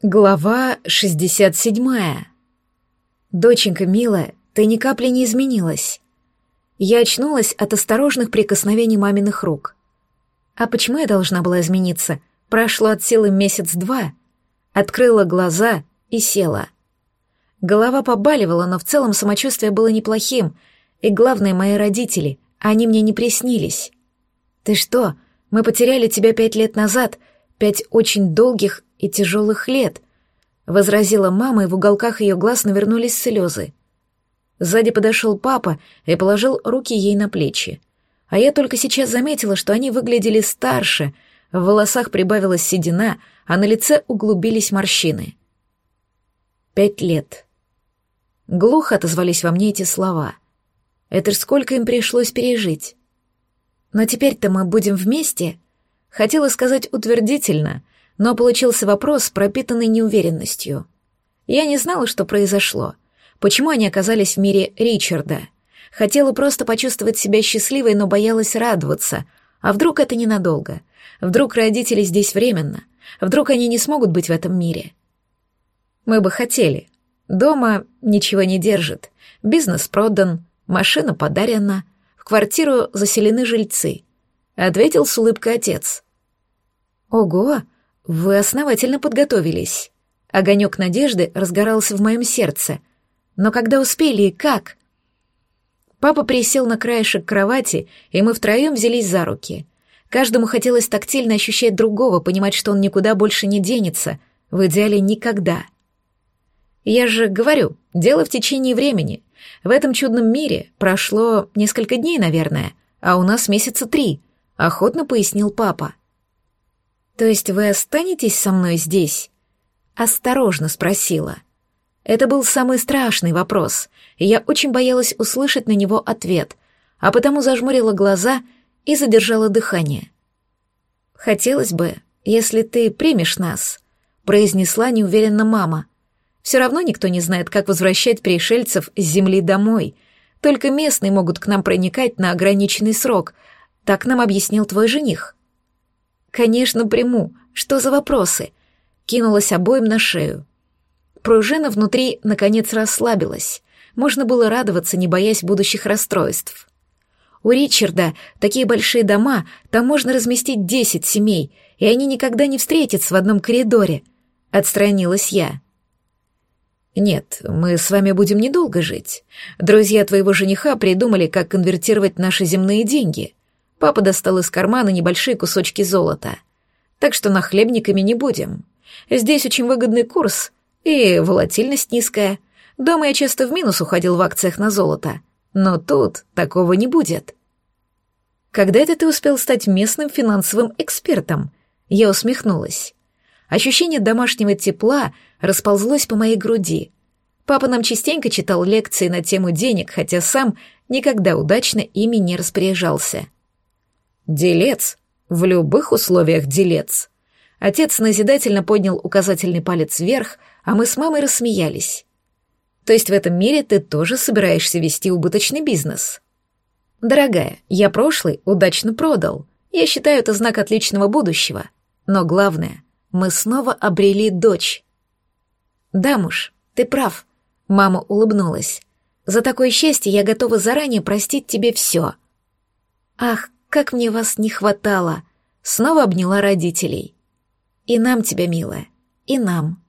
Глава 67. Доченька милая, ты ни капли не изменилась. Я очнулась от осторожных прикосновений маминых рук. А почему я должна была измениться? Прошло от силы месяц-два. Открыла глаза и села. Голова побаливала, но в целом самочувствие было неплохим, и главное, мои родители, они мне не приснились. Ты что, мы потеряли тебя пять лет назад, пять очень долгих и тяжелых лет», — возразила мама, и в уголках ее глаз навернулись слезы. Сзади подошел папа и положил руки ей на плечи. А я только сейчас заметила, что они выглядели старше, в волосах прибавилась седина, а на лице углубились морщины. Пять лет. Глухо отозвались во мне эти слова. Это ж сколько им пришлось пережить. Но теперь-то мы будем вместе? Хотела сказать утвердительно, но получился вопрос, пропитанный неуверенностью. Я не знала, что произошло, почему они оказались в мире Ричарда. Хотела просто почувствовать себя счастливой, но боялась радоваться. А вдруг это ненадолго? Вдруг родители здесь временно? Вдруг они не смогут быть в этом мире? Мы бы хотели. Дома ничего не держит. Бизнес продан, машина подарена, в квартиру заселены жильцы. Ответил с улыбкой отец. Ого, «Вы основательно подготовились». Огонек надежды разгорался в моем сердце. Но когда успели и как? Папа присел на краешек кровати, и мы втроем взялись за руки. Каждому хотелось тактильно ощущать другого, понимать, что он никуда больше не денется, в идеале никогда. Я же говорю, дело в течение времени. В этом чудном мире прошло несколько дней, наверное, а у нас месяца три, охотно пояснил папа. «То есть вы останетесь со мной здесь?» Осторожно спросила. Это был самый страшный вопрос, и я очень боялась услышать на него ответ, а потому зажмурила глаза и задержала дыхание. «Хотелось бы, если ты примешь нас», — произнесла неуверенно мама. «Все равно никто не знает, как возвращать пришельцев с земли домой. Только местные могут к нам проникать на ограниченный срок. Так нам объяснил твой жених». «Конечно, приму. Что за вопросы?» Кинулась обоим на шею. Пружина внутри, наконец, расслабилась. Можно было радоваться, не боясь будущих расстройств. У Ричарда такие большие дома, там можно разместить десять семей, и они никогда не встретятся в одном коридоре. Отстранилась я. «Нет, мы с вами будем недолго жить. Друзья твоего жениха придумали, как конвертировать наши земные деньги. Папа достал из кармана небольшие кусочки золота. Так что нахлебниками не будем. Здесь очень выгодный курс и волатильность низкая. Дома я часто в минус уходил в акциях на золото. Но тут такого не будет. Когда это ты успел стать местным финансовым экспертом? Я усмехнулась. Ощущение домашнего тепла расползлось по моей груди. Папа нам частенько читал лекции на тему денег, хотя сам никогда удачно ими не распоряжался. Делец. В любых условиях делец. Отец назидательно поднял указательный палец вверх, а мы с мамой рассмеялись. То есть в этом мире ты тоже собираешься вести убыточный бизнес? Дорогая, я прошлый удачно продал. Я считаю это знак отличного будущего. Но главное, мы снова обрели дочь. Да, муж, ты прав. Мама улыбнулась. За такое счастье я готова заранее простить тебе все. Ах, как мне вас не хватало!» Снова обняла родителей. «И нам тебя, милая, и нам».